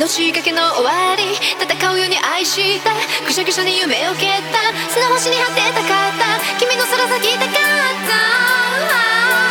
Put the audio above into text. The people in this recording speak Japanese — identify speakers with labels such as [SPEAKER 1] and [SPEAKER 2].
[SPEAKER 1] 命がけの終わり。戦うように愛した。ぐしゃぐしゃに夢を蹴った。砂星に果てたかった。君の空咲きたかった。